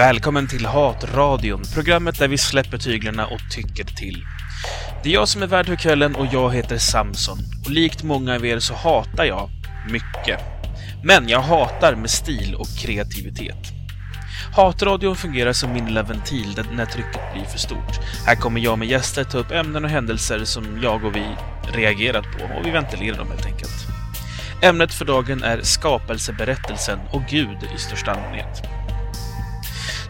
Välkommen till Hatradion, programmet där vi släpper tyglarna och tycker till. Det är jag som är värd för kvällen och jag heter Samson. Och likt många av er så hatar jag mycket. Men jag hatar med stil och kreativitet. Hatradion fungerar som min lilla ventil när trycket blir för stort. Här kommer jag med gäster ta upp ämnen och händelser som jag och vi reagerat på och vi ventilerar dem helt enkelt. Ämnet för dagen är skapelseberättelsen och Gud i största allmänhet.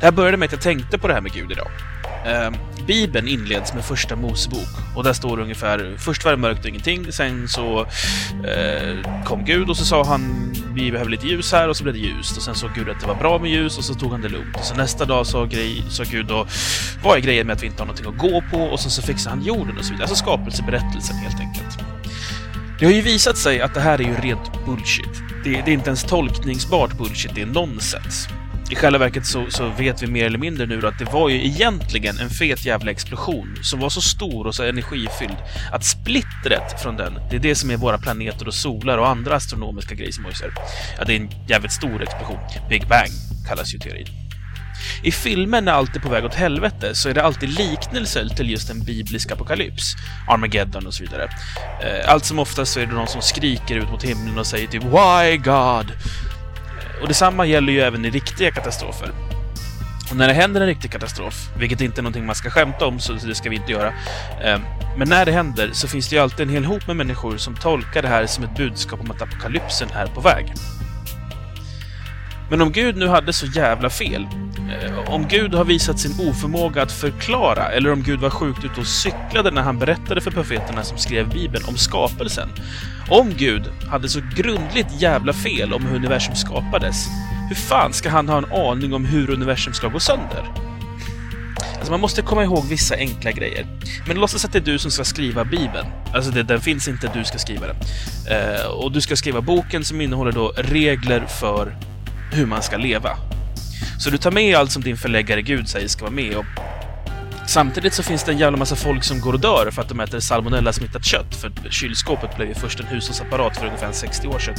Det här började med att jag tänkte på det här med Gud idag. Eh, Bibeln inleds med första Mosebok och där står det ungefär först var det mörkt och ingenting, sen så eh, kom Gud och så sa han vi behöver lite ljus här och så blev det ljust och sen såg Gud att det var bra med ljus och så tog han det lugnt. Och så nästa dag sa, grej, sa Gud då vad är grejen med att vi inte har någonting att gå på och så, så fixade han jorden och så vidare. Alltså skapelseberättelsen helt enkelt. Det har ju visat sig att det här är ju rent bullshit. Det, det är inte ens tolkningsbart bullshit, det är nonsens. I själva verket så, så, vet vi mer eller mindre nu att det var ju egentligen en fet jävla explosion som var så stor och så energifylld att splittret från den, det är det som är våra planeter och solar och andra astronomiska grejsmojser. Ja, det är en jävligt stor explosion. Big Bang kallas ju teorin. I filmer när allt är på väg åt helvete så är det alltid liknelser till just en biblisk apokalyps. Armageddon och så vidare. Eh, allt som oftast så är det någon som skriker ut mot himlen och säger typ Why God? Och detsamma gäller ju även i riktiga katastrofer. Och när det händer en riktig katastrof, vilket inte är någonting man ska skämta om, så det ska vi inte göra. Ehm, men när det händer så finns det ju alltid en hel hop med människor som tolkar det här som ett budskap om att apokalypsen är på väg. Men om Gud nu hade så jävla fel, Eh, om Gud har visat sin oförmåga att förklara, eller om Gud var sjukt ute och cyklade när han berättade för profeterna som skrev Bibeln om skapelsen. Om Gud hade så grundligt jävla fel om hur universum skapades, hur fan ska han ha en aning om hur universum ska gå sönder? Alltså man måste komma ihåg vissa enkla grejer. Men låtsas att det är du som ska skriva Bibeln. Alltså det, den finns inte, du ska skriva den. Eh, och du ska skriva boken som innehåller då regler för hur man ska leva. Så du tar med allt som din förläggare Gud säger ska vara med och Samtidigt så finns det en jävla massa folk som går och dör för att de äter salmonella-smittat kött, för kylskåpet blev ju först en hushållsapparat för ungefär 60 år sedan.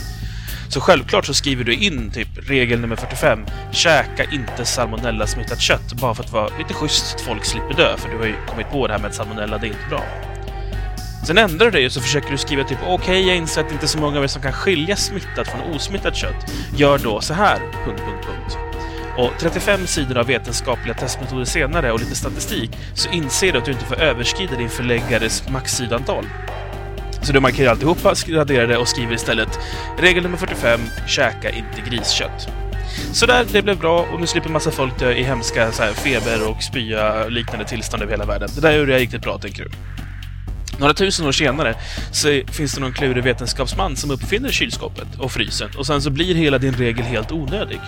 Så självklart så skriver du in typ regel nummer 45, käka inte salmonella-smittat kött, bara för att vara lite schysst så att folk slipper dö, för du har ju kommit på det här med att salmonella, det är inte bra. Sen ändrar du dig och så försöker du skriva typ okej, okay, jag inser att det inte är så många av er som kan skilja smittat från osmittat kött. Gör då så här... Punkt, punkt, punkt. Och 35 sidor av vetenskapliga testmetoder senare och lite statistik så inser du att du inte får överskrida din förläggares maxsidantal. Så du markerar alltihopa, raderar det och skriver istället Regel nummer 45, käka inte griskött. Sådär, det blev bra och nu slipper massa folk dö i hemska så här, feber och spya liknande tillstånd över hela världen. Det där gjorde jag riktigt bra, tänker du. Några tusen år senare så finns det någon klurig vetenskapsman som uppfinner kylskåpet och frysen och sen så blir hela din regel helt onödig.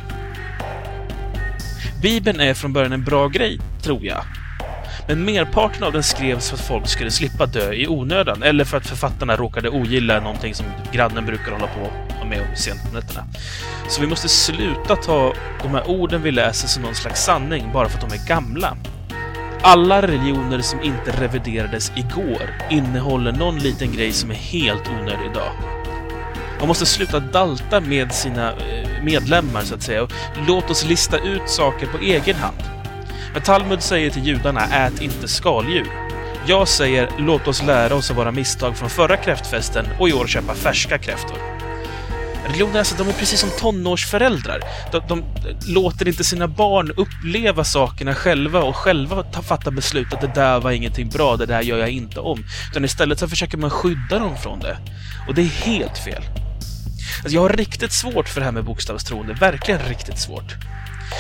Bibeln är från början en bra grej, tror jag. Men merparten av den skrevs för att folk skulle slippa dö i onödan eller för att författarna råkade ogilla någonting som grannen brukar hålla på med om sent på nätterna. Så vi måste sluta ta de här orden vi läser som någon slags sanning bara för att de är gamla. Alla religioner som inte reviderades igår innehåller någon liten grej som är helt onödig idag. Man måste sluta dalta med sina eh, medlemmar, så att säga, och låt oss lista ut saker på egen hand. Men Talmud säger till judarna, ät inte skaldjur. Jag säger, låt oss lära oss av våra misstag från förra kräftfesten och i år köpa färska kräftor. Religioner, alltså, de är precis som tonårsföräldrar. De, de, låter inte sina barn uppleva sakerna själva och själva ta, fatta beslut att det där var ingenting bra, det där gör jag inte om. Utan istället så försöker man skydda dem från det. Och det är helt fel. Alltså, jag har riktigt svårt för det här med bokstavstroende, verkligen riktigt svårt.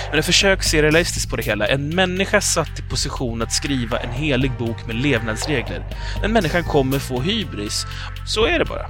Men jag försöker se realistiskt på det hela. En människa satt i position att skriva en helig bok med levnadsregler. Den människan kommer få hybris. Så är det bara.